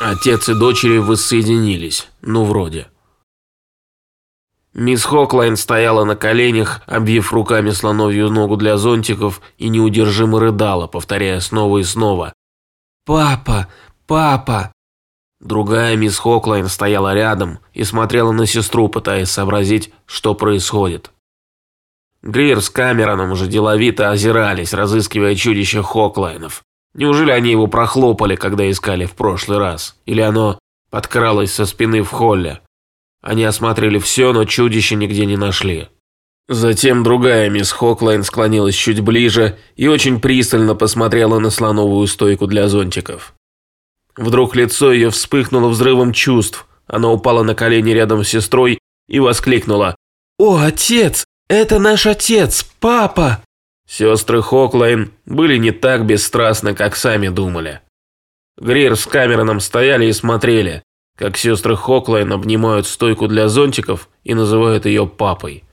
Отец и дочери воссоединились, ну вроде. Мисс Хоклайн стояла на коленях, обвив руками слоновью ногу для зонтиков и неудержимо рыдала, повторяя снова и снова. «Папа! Папа!» Другая мисс Хоклайн стояла рядом и смотрела на сестру, пытаясь сообразить, что происходит. Грир с Камероном уже деловито озирались, разыскивая чудище Хоклайнов. Неужели они его прохлопали, когда искали в прошлый раз? Или оно подкралось со спины в холле? Они осмотрели все, но чудища нигде не нашли. Затем другая мисс Хоклайн склонилась чуть ближе и очень пристально посмотрела на слоновую стойку для зонтиков. Вдруг лицо ее вспыхнуло взрывом чувств. Она упала на колени рядом с сестрой и воскликнула. «О, отец! Это наш отец! Папа!» Сестры Хоклайн были не так бесстрастны, как сами думали. Грир с Камероном стояли и смотрели, как сестры Хоклайн обнимают стойку для зонтиков и называют ее папой.